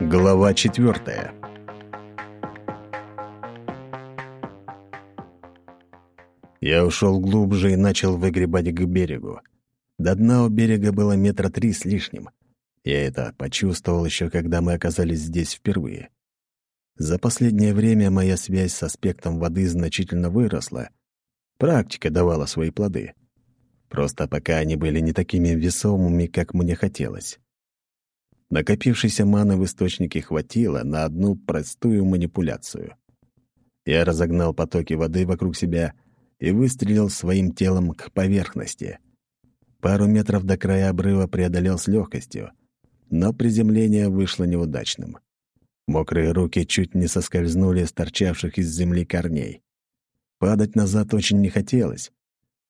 Глава четвертая. Я ушел глубже и начал выгребать к берегу. До дна у берега было метра три с лишним. Я это почувствовал еще, когда мы оказались здесь впервые. За последнее время моя связь с аспектом воды значительно выросла. Практика давала свои плоды. Просто пока они были не такими весомыми, как мне хотелось. Накопившейся маны в источнике хватило на одну простую манипуляцию. Я разогнал потоки воды вокруг себя и выстрелил своим телом к поверхности. Пару метров до края обрыва преодолел с легкостью, но приземление вышло неудачным. Мокрые руки чуть не соскользнули с торчавших из земли корней. Падать назад очень не хотелось,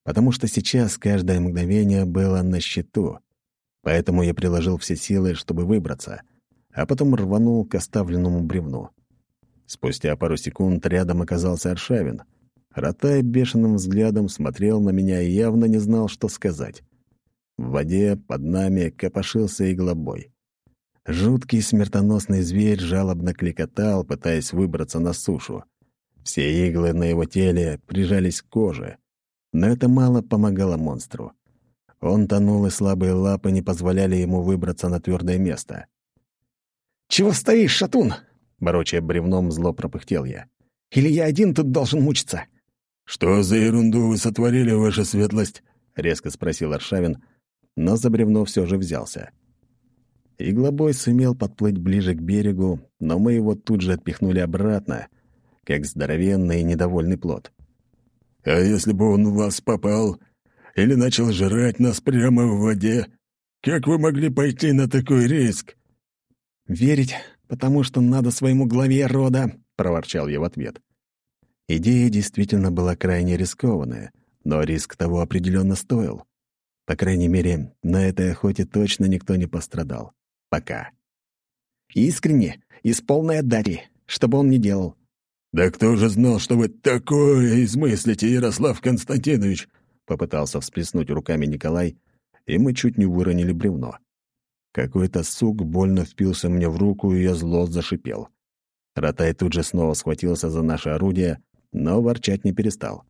потому что сейчас каждое мгновение было на счету. Поэтому я приложил все силы, чтобы выбраться, а потом рванул к оставленному бревну. Спустя пару секунд рядом оказался Аршавин. Ротай бешеным взглядом смотрел на меня и явно не знал, что сказать. В воде под нами копошился иглобой. Жуткий смертоносный зверь жалобно кликотал, пытаясь выбраться на сушу. Все иглы на его теле прижались к коже, но это мало помогало монстру. Он тонул, и слабые лапы не позволяли ему выбраться на твердое место. «Чего стоишь, шатун?» — ворочая бревном, зло пропыхтел я. «Или я один тут должен мучиться?» «Что за ерунду вы сотворили, ваша светлость?» — резко спросил Аршавин, но за бревно все же взялся. Иглобой сумел подплыть ближе к берегу, но мы его тут же отпихнули обратно, как здоровенный и недовольный плод. «А если бы он в вас попал, или начал жрать нас прямо в воде? Как вы могли пойти на такой риск?» «Верить, потому что надо своему главе рода», — проворчал я в ответ. Идея действительно была крайне рискованная, но риск того определенно стоил. По крайней мере, на этой охоте точно никто не пострадал. Пока. «Искренне и с полной отдачей, чтобы он не делал». «Да кто же знал, что вы такое измыслите, Ярослав Константинович?» Попытался всплеснуть руками Николай, и мы чуть не выронили бревно. Какой-то сук больно впился мне в руку, и я зло зашипел. Ротай тут же снова схватился за наше орудие, но ворчать не перестал.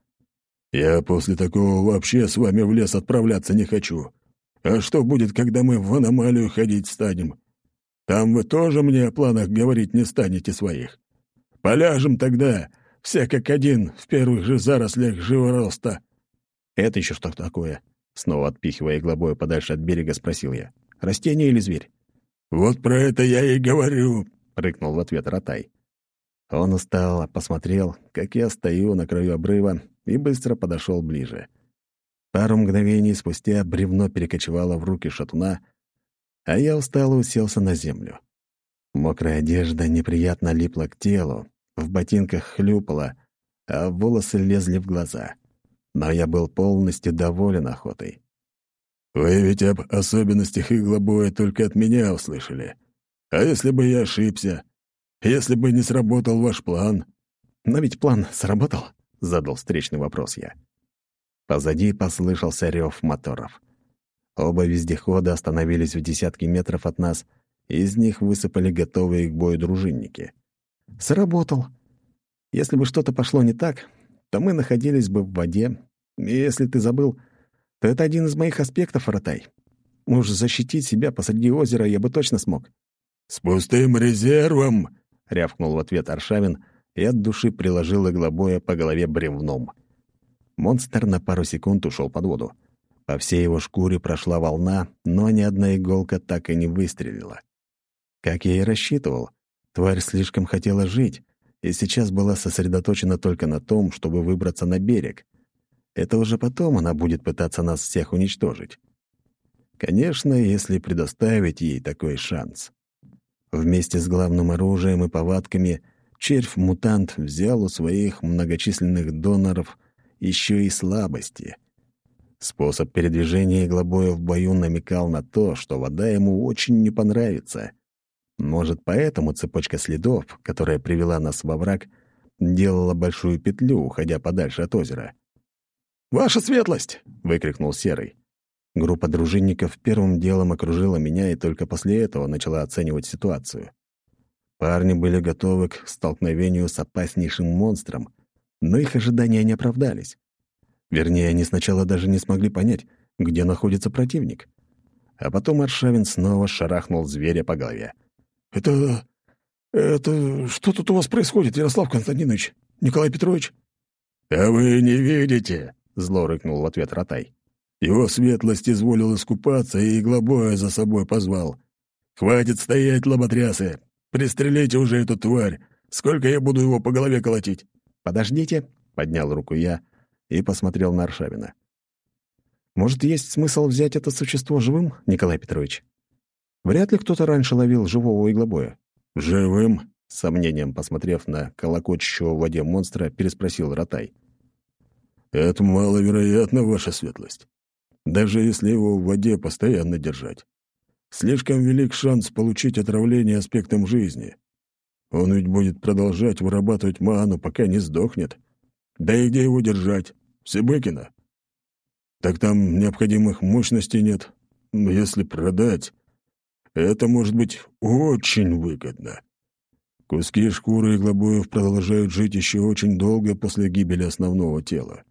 «Я после такого вообще с вами в лес отправляться не хочу. А что будет, когда мы в аномалию ходить станем? Там вы тоже мне о планах говорить не станете своих. Поляжем тогда, все как один, в первых же зарослях живороста. «Это еще что такое?» Снова отпихивая иглобоя подальше от берега, спросил я. «Растение или зверь?» «Вот про это я и говорю», — рыкнул в ответ Ротай. Он устал, посмотрел, как я стою на краю обрыва, и быстро подошел ближе. Пару мгновений спустя бревно перекочевало в руки шатуна, а я устало уселся на землю. Мокрая одежда неприятно липла к телу, в ботинках хлюпала, а волосы лезли в глаза — но я был полностью доволен охотой. «Вы ведь об особенностях иглобоя только от меня услышали. А если бы я ошибся? Если бы не сработал ваш план?» «Но ведь план сработал?» — задал встречный вопрос я. Позади послышался рев моторов. Оба вездехода остановились в десятки метров от нас, из них высыпали готовые к бою дружинники. «Сработал. Если бы что-то пошло не так, то мы находились бы в воде. Если ты забыл, то это один из моих аспектов, Ротай. Уж защитить себя посреди озера я бы точно смог». «С пустым резервом!» — рявкнул в ответ Аршавин и от души приложил иглобоя по голове бревном. Монстр на пару секунд ушел под воду. По всей его шкуре прошла волна, но ни одна иголка так и не выстрелила. Как я и рассчитывал, тварь слишком хотела жить, и сейчас была сосредоточена только на том, чтобы выбраться на берег. Это уже потом она будет пытаться нас всех уничтожить. Конечно, если предоставить ей такой шанс. Вместе с главным оружием и повадками червь-мутант взял у своих многочисленных доноров еще и слабости. Способ передвижения иглобоя в бою намекал на то, что вода ему очень не понравится. Может, поэтому цепочка следов, которая привела нас во враг, делала большую петлю, уходя подальше от озера. «Ваша светлость!» — выкрикнул Серый. Группа дружинников первым делом окружила меня и только после этого начала оценивать ситуацию. Парни были готовы к столкновению с опаснейшим монстром, но их ожидания не оправдались. Вернее, они сначала даже не смогли понять, где находится противник. А потом Аршавин снова шарахнул зверя по голове. «Это... это... что тут у вас происходит, Ярослав Константинович? Николай Петрович?» «А вы не видите?» — зло рыкнул в ответ Ротай. «Его светлость изволил искупаться и иглобоя за собой позвал. Хватит стоять, лоботрясы! Пристрелите уже эту тварь! Сколько я буду его по голове колотить?» «Подождите», — поднял руку я и посмотрел на Аршавина. «Может, есть смысл взять это существо живым, Николай Петрович? Вряд ли кто-то раньше ловил живого иглобоя». «Живым?» — с сомнением посмотрев на колокочущего в воде монстра, переспросил Ротай. «Это маловероятно, ваша светлость. Даже если его в воде постоянно держать. Слишком велик шанс получить отравление аспектом жизни. Он ведь будет продолжать вырабатывать ману, пока не сдохнет. Да и где его держать? В Сибыкино? Так там необходимых мощностей нет. Но если продать, это может быть очень выгодно. Куски шкуры иглобоев продолжают жить еще очень долго после гибели основного тела.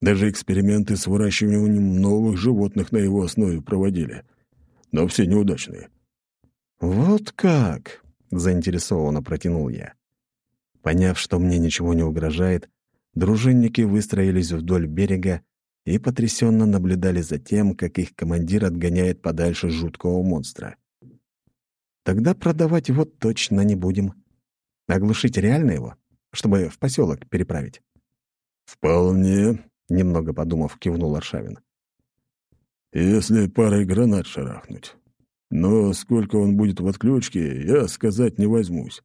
Даже эксперименты с выращиванием новых животных на его основе проводили. Но все неудачные. «Вот как!» — заинтересованно протянул я. Поняв, что мне ничего не угрожает, дружинники выстроились вдоль берега и потрясенно наблюдали за тем, как их командир отгоняет подальше жуткого монстра. «Тогда продавать его точно не будем. Оглушить реально его, чтобы в поселок переправить?» «Вполне», — немного подумав, кивнул Аршавин. «Если парой гранат шарахнуть. Но сколько он будет в отключке, я сказать не возьмусь.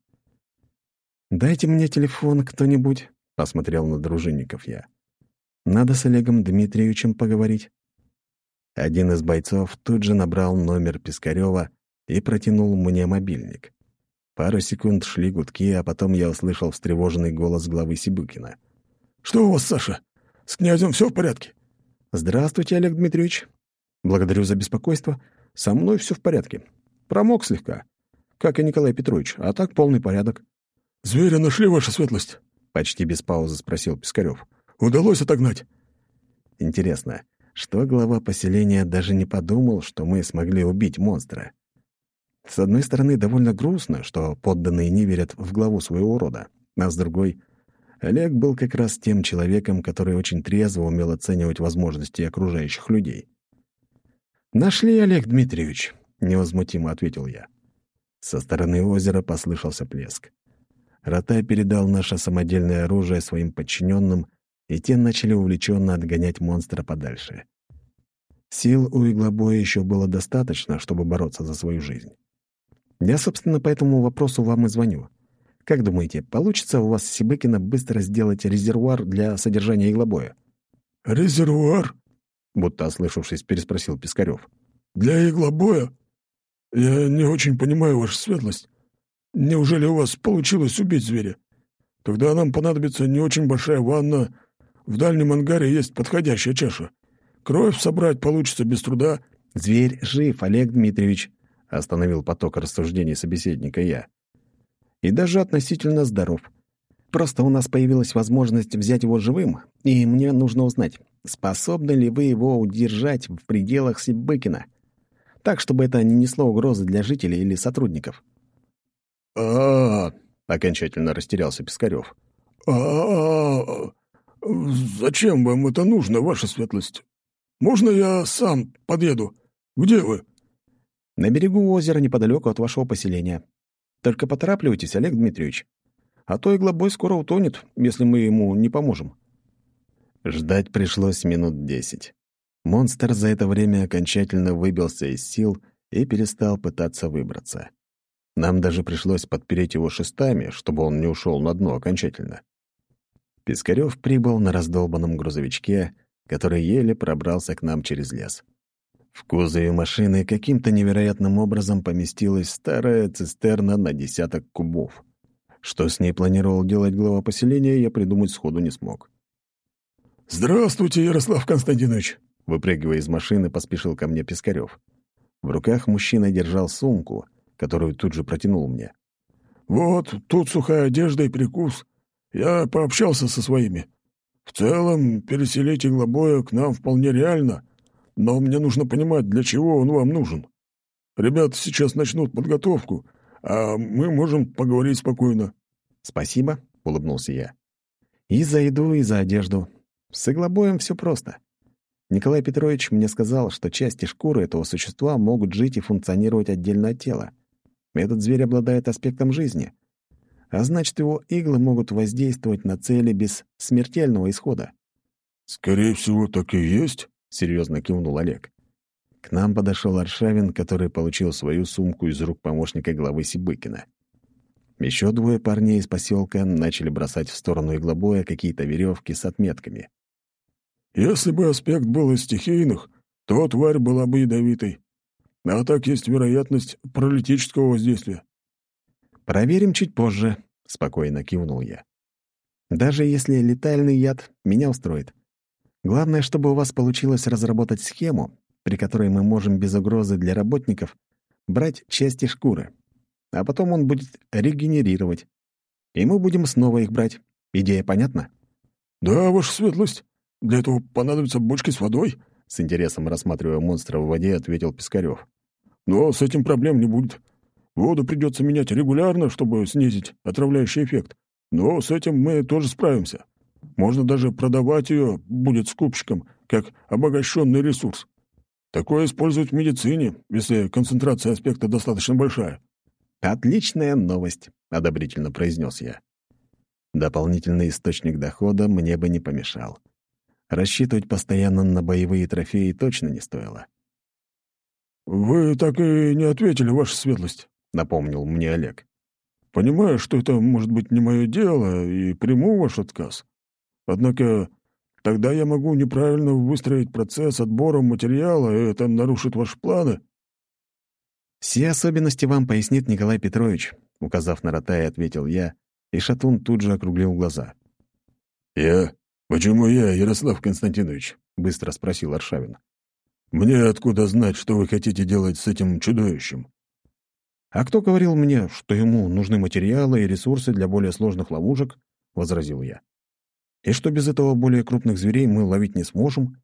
«Дайте мне телефон кто-нибудь», — посмотрел на дружинников я. «Надо с Олегом Дмитриевичем поговорить». Один из бойцов тут же набрал номер Пискарева и протянул мне мобильник. Пару секунд шли гудки, а потом я услышал встревоженный голос главы Сибыкина. «Что у вас, Саша? С князем все в порядке?» «Здравствуйте, Олег Дмитриевич. Благодарю за беспокойство. Со мной все в порядке. Промок слегка. Как и Николай Петрович, а так полный порядок. «Зверя нашли, ваша светлость?» Почти без паузы спросил Пискарев. «Удалось отогнать?» Интересно, что глава поселения даже не подумал, что мы смогли убить монстра? С одной стороны, довольно грустно, что подданные не верят в главу своего рода, а с другой — Олег был как раз тем человеком, который очень трезво умел оценивать возможности окружающих людей. «Нашли, Олег Дмитриевич», — невозмутимо ответил я. Со стороны озера послышался плеск. Ротай передал наше самодельное оружие своим подчиненным, и те начали увлеченно отгонять монстра подальше. Сил у иглобоя еще было достаточно, чтобы бороться за свою жизнь. Я, собственно, по этому вопросу вам и звоню. Как думаете, получится у вас с Сибыкина быстро сделать резервуар для содержания иглобоя? «Резервуар?» будто ослышавшись, переспросил Пискарев. «Для иглобоя? Я не очень понимаю вашу светлость. Неужели у вас получилось убить зверя? Тогда нам понадобится не очень большая ванна. В дальнем ангаре есть подходящая чаша. Кровь собрать получится без труда». «Зверь жив, Олег Дмитриевич», — остановил поток рассуждений собеседника я. «И даже относительно здоров. Просто у нас появилась возможность взять его живым, и мне нужно узнать, способны ли вы его удержать в пределах Сибыкина, так, чтобы это не несло угрозы для жителей или сотрудников. а, окончательно растерялся Пискарев. -а Зачем вам это нужно, ваша светлость? Можно я сам подъеду? Где вы?» «На берегу озера, неподалеку от вашего поселения. Только поторапливайтесь, Олег Дмитриевич. А то иглобой скоро утонет, если мы ему не поможем». Ждать пришлось минут десять. Монстр за это время окончательно выбился из сил и перестал пытаться выбраться. Нам даже пришлось подпереть его шестами, чтобы он не ушел на дно окончательно. Пискарев прибыл на раздолбанном грузовичке, который еле пробрался к нам через лес. В кузове машины каким-то невероятным образом поместилась старая цистерна на десяток кубов. Что с ней планировал делать глава поселения, я придумать сходу не смог. «Здравствуйте, Ярослав Константинович!» Выпрыгивая из машины, поспешил ко мне Пискарев. В руках мужчина держал сумку, которую тут же протянул мне. Вот, тут сухая одежда и перекус. Я пообщался со своими. В целом, переселить иглобоя к нам вполне реально, но мне нужно понимать, для чего он вам нужен. Ребята сейчас начнут подготовку, а мы можем поговорить спокойно». «Спасибо», — улыбнулся я. «И за еду, и за одежду. С иглобоем все просто. Николай Петрович мне сказал, что части шкуры этого существа могут жить и функционировать отдельно от тела. Этот зверь обладает аспектом жизни. А значит, его иглы могут воздействовать на цели без смертельного исхода. «Скорее всего, так и есть», — серьезно кивнул Олег. К нам подошел Аршавин, который получил свою сумку из рук помощника главы Сибыкина. Еще двое парней из поселка начали бросать в сторону иглобоя какие-то веревки с отметками. Если бы аспект был из стихийных, то тварь была бы ядовитой. А так есть вероятность паралитического воздействия. «Проверим чуть позже», — спокойно кивнул я. «Даже если летальный яд меня устроит. Главное, чтобы у вас получилось разработать схему, при которой мы можем без угрозы для работников брать части шкуры, а потом он будет регенерировать, и мы будем снова их брать. Идея понятна?» «Да, ваша светлость. Для этого понадобятся бочки с водой?» С интересом рассматривая монстра в воде, ответил Пискарев. «Но с этим проблем не будет. Воду придется менять регулярно, чтобы снизить отравляющий эффект. Но с этим мы тоже справимся. Можно даже продавать ее будет скупщикам, как обогащенный ресурс. Такое используют в медицине, если концентрация аспекта достаточно большая». «Отличная новость», — одобрительно произнес я. Дополнительный источник дохода мне бы не помешал. Рассчитывать постоянно на боевые трофеи точно не стоило. «Вы так и не ответили, ваша светлость», — напомнил мне Олег. «Понимаю, что это может быть не мое дело, и приму ваш отказ. Однако тогда я могу неправильно выстроить процесс отбора материала, и это нарушит ваши планы». «Все особенности вам пояснит Николай Петрович», — указав на Ротая, ответил я, и Шатун тут же округлил глаза. «Я «Почему я, Ярослав Константинович?» — быстро спросил Аршавин. «Мне откуда знать, что вы хотите делать с этим чудовищем?» «А кто говорил мне, что ему нужны материалы и ресурсы для более сложных ловушек?» — возразил я. «И что без этого более крупных зверей мы ловить не сможем?»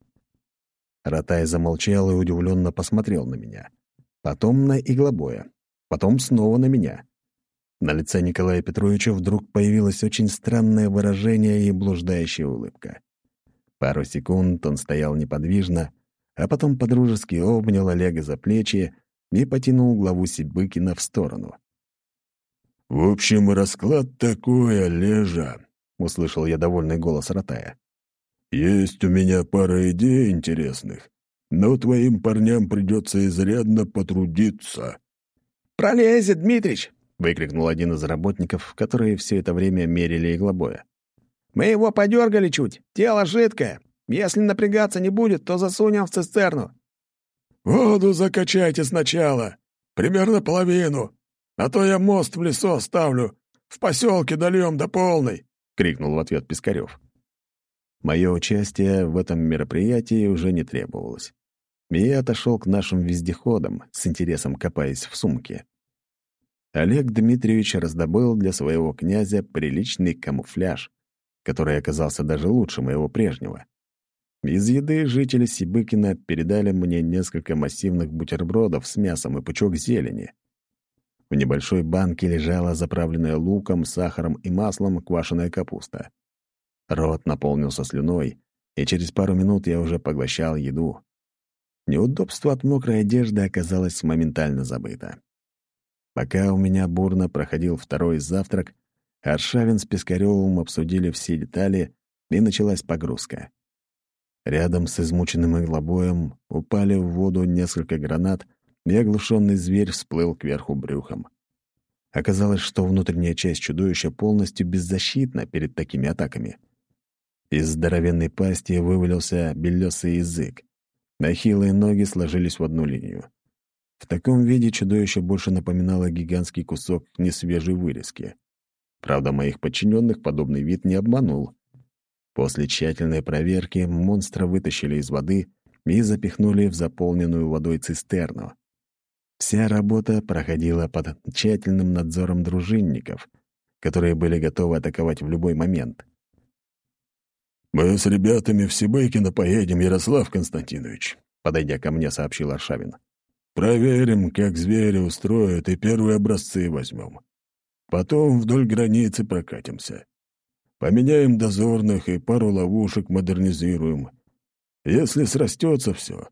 Ротай замолчал и удивленно посмотрел на меня. Потом на иглобоя. Потом снова на меня. На лице Николая Петровича вдруг появилось очень странное выражение и блуждающая улыбка. Пару секунд он стоял неподвижно, а потом подружески обнял Олега за плечи и потянул главу Сибыкина в сторону. «В общем, расклад такой, Олежа», — услышал я довольный голос Ротая. «Есть у меня пара идей интересных, но твоим парням придется изрядно потрудиться». «Пролезет, Дмитрич!» выкрикнул один из работников, которые все это время мерили иглобоя. «Мы его подергали чуть. Тело жидкое. Если напрягаться не будет, то засунем в цистерну». «Воду закачайте сначала. Примерно половину. А то я мост в лесу оставлю. В поселке дольем до полной», — крикнул в ответ Пискарев. Мое участие в этом мероприятии уже не требовалось. я отошел к нашим вездеходам, с интересом копаясь в сумке. Олег Дмитриевич раздобыл для своего князя приличный камуфляж, который оказался даже лучше моего прежнего. Из еды жители Сибыкина передали мне несколько массивных бутербродов с мясом и пучок зелени. В небольшой банке лежала заправленная луком, сахаром и маслом квашеная капуста. Рот наполнился слюной, и через пару минут я уже поглощал еду. Неудобство от мокрой одежды оказалось моментально забыто. Пока у меня бурно проходил второй завтрак, Аршавин с Пискаревым обсудили все детали, и началась погрузка. Рядом с измученным иглобоем упали в воду несколько гранат, и оглушенный зверь всплыл кверху брюхом. Оказалось, что внутренняя часть чудовища полностью беззащитна перед такими атаками. Из здоровенной пасти вывалился белесый язык. Нахилые ноги сложились в одну линию. В таком виде чудовище больше напоминало гигантский кусок несвежей вырезки. Правда, моих подчиненных подобный вид не обманул. После тщательной проверки монстра вытащили из воды и запихнули в заполненную водой цистерну. Вся работа проходила под тщательным надзором дружинников, которые были готовы атаковать в любой момент. «Мы с ребятами в Сибайкино поедем, Ярослав Константинович», — подойдя ко мне, сообщил Аршавин. «Проверим, как звери устроят, и первые образцы возьмем. Потом вдоль границы прокатимся. Поменяем дозорных и пару ловушек модернизируем. Если срастется все,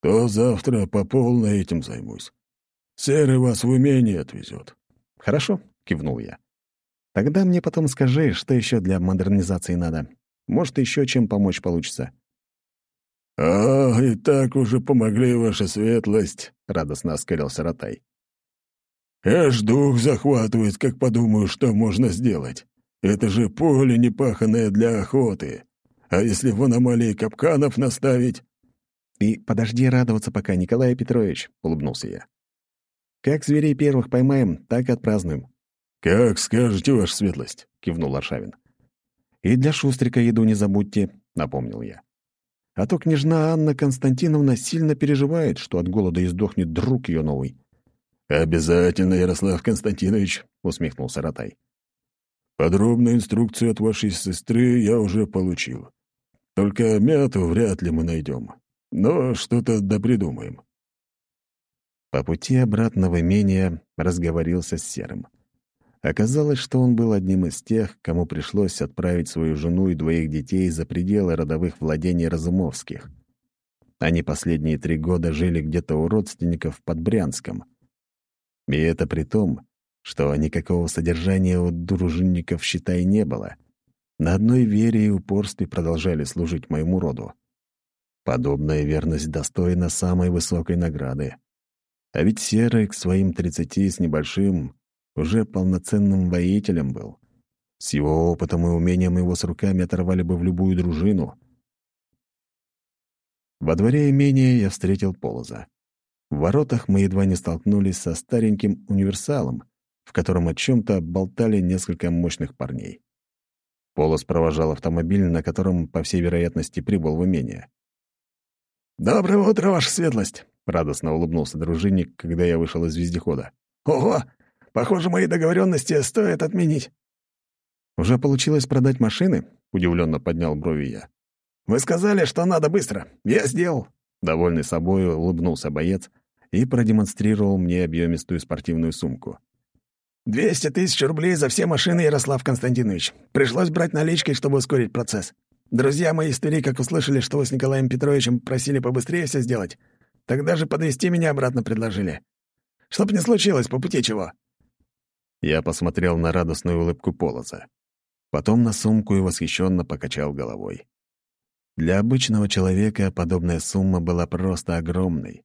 то завтра по полной этим займусь. Серый вас в умение отвезет. «Хорошо», — кивнул я. «Тогда мне потом скажи, что еще для модернизации надо. Может, еще чем помочь получится». «А, и так уже помогли, ваша светлость», — радостно оскалился Ротай. «Аж дух захватывает, как подумаю, что можно сделать. Это же поле непаханное для охоты. А если в аномалии капканов наставить?» «Ты подожди радоваться пока, Николай Петрович», — улыбнулся я. Как зверей первых поймаем, так и отпразднуем». «Как скажете, ваша светлость», — кивнул Аршавин. «И для Шустрика еду не забудьте», — напомнил я. «А то княжна Анна Константиновна сильно переживает, что от голода издохнет друг ее новый». «Обязательно, Ярослав Константинович», — усмехнулся Ротай. «Подробную инструкцию от вашей сестры я уже получил. Только мяту вряд ли мы найдем. Но что-то допридумаем». По пути обратно в имение разговорился с Серым. Оказалось, что он был одним из тех, кому пришлось отправить свою жену и двоих детей за пределы родовых владений Разумовских. Они последние три года жили где-то у родственников под Брянском. И это при том, что никакого содержания у дружинников, считай, не было. На одной вере и упорстве продолжали служить моему роду. Подобная верность достойна самой высокой награды. А ведь Серый к своим тридцати с небольшим уже полноценным воителем был. С его опытом и умением его с руками оторвали бы в любую дружину. Во дворе имения я встретил Полоза. В воротах мы едва не столкнулись со стареньким универсалом, в котором о чем-то болтали несколько мощных парней. Полос провожал автомобиль, на котором, по всей вероятности, прибыл в имение. «Доброе утро, ваша светлость!» — радостно улыбнулся дружинник, когда я вышел из вездехода. «Ого! Похоже, мои договоренности стоит отменить». «Уже получилось продать машины?» — удивленно поднял брови я. «Вы сказали, что надо быстро. Я сделал». Довольный собой улыбнулся боец и продемонстрировал мне объемистую спортивную сумку. «Двести тысяч рублей за все машины, Ярослав Константинович. Пришлось брать наличкой, чтобы ускорить процесс. Друзья мои из как услышали, что вы с Николаем Петровичем просили побыстрее все сделать, Тогда же подвести меня обратно предложили. Чтоб не случилось, по пути чего». Я посмотрел на радостную улыбку Полоза. Потом на сумку и восхищенно покачал головой. Для обычного человека подобная сумма была просто огромной.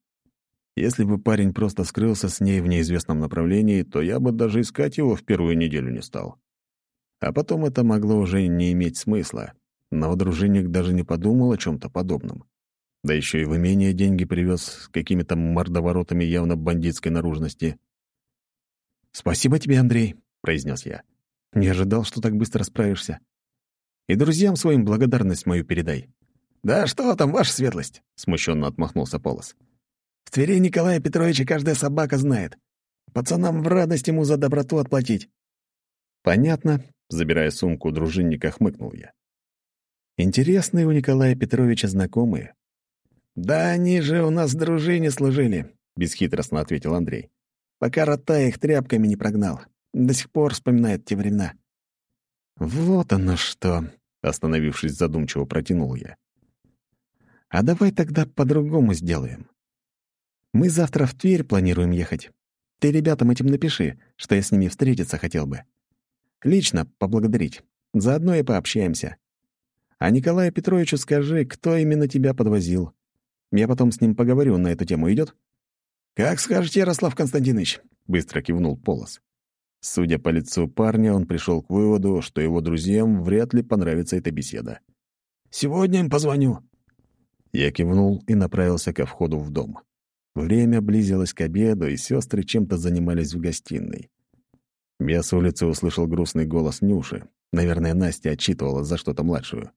Если бы парень просто скрылся с ней в неизвестном направлении, то я бы даже искать его в первую неделю не стал. А потом это могло уже не иметь смысла, но дружинник даже не подумал о чем то подобном. Да еще и в имение деньги привез с какими-то мордоворотами явно бандитской наружности. «Спасибо тебе, Андрей», — произнес я. «Не ожидал, что так быстро справишься. И друзьям своим благодарность мою передай». «Да что там, ваша светлость?» — смущенно отмахнулся Полос. «В Твери Николая Петровича каждая собака знает. Пацанам в радость ему за доброту отплатить». «Понятно», — забирая сумку дружинника, хмыкнул я. «Интересные у Николая Петровича знакомые. «Да они же у нас в дружине служили», — бесхитростно ответил Андрей. «Пока рота их тряпками не прогнал. До сих пор вспоминает те времена». «Вот оно что!» — остановившись задумчиво, протянул я. «А давай тогда по-другому сделаем. Мы завтра в Тверь планируем ехать. Ты ребятам этим напиши, что я с ними встретиться хотел бы. Лично поблагодарить. Заодно и пообщаемся. А Николаю Петровичу скажи, кто именно тебя подвозил. Я потом с ним поговорю на эту тему. Идет? «Как скажете, Ярослав Константинович», — быстро кивнул Полос. Судя по лицу парня, он пришел к выводу, что его друзьям вряд ли понравится эта беседа. «Сегодня им позвоню». Я кивнул и направился ко входу в дом. Время близилось к обеду, и сестры чем-то занимались в гостиной. Я с улицы услышал грустный голос Нюши. Наверное, Настя отчитывала за что-то младшую.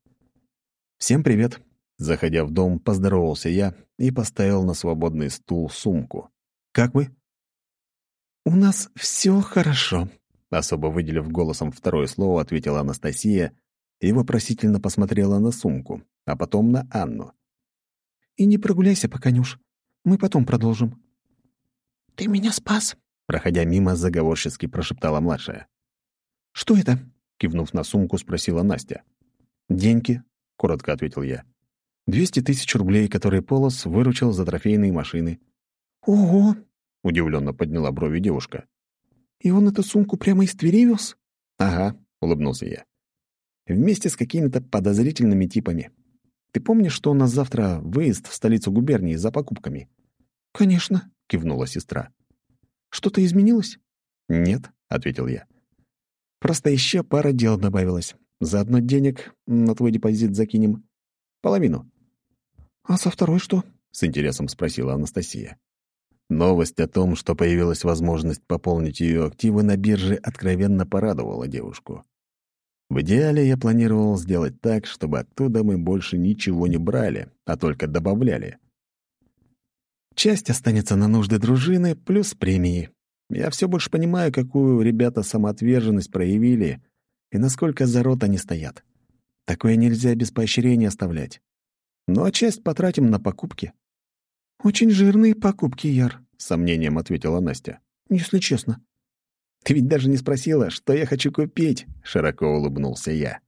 «Всем привет. Заходя в дом, поздоровался я и поставил на свободный стул сумку. «Как вы?» «У нас все хорошо», — особо выделив голосом второе слово, ответила Анастасия и вопросительно посмотрела на сумку, а потом на Анну. «И не прогуляйся пока, Нюш. Мы потом продолжим». «Ты меня спас», — проходя мимо, заговорчески прошептала младшая. «Что это?» — кивнув на сумку, спросила Настя. «Деньги», — коротко ответил я. «Двести тысяч рублей, которые Полос выручил за трофейные машины». «Ого!» — удивленно подняла брови девушка. «И он эту сумку прямо из Твери вез?» «Ага», — улыбнулся я. «Вместе с какими-то подозрительными типами. Ты помнишь, что у нас завтра выезд в столицу губернии за покупками?» «Конечно», — кивнула сестра. «Что-то изменилось?» «Нет», — ответил я. «Просто еще пара дел добавилось. Заодно денег на твой депозит закинем. Половину». «А со второй что?» — с интересом спросила Анастасия. Новость о том, что появилась возможность пополнить ее активы на бирже, откровенно порадовала девушку. В идеале я планировал сделать так, чтобы оттуда мы больше ничего не брали, а только добавляли. Часть останется на нужды дружины, плюс премии. Я все больше понимаю, какую ребята самоотверженность проявили и насколько за рот они стоят. Такое нельзя без поощрения оставлять. Ну а часть потратим на покупки. «Очень жирные покупки, Яр», — сомнением ответила Настя. «Если честно». «Ты ведь даже не спросила, что я хочу купить», — широко улыбнулся я.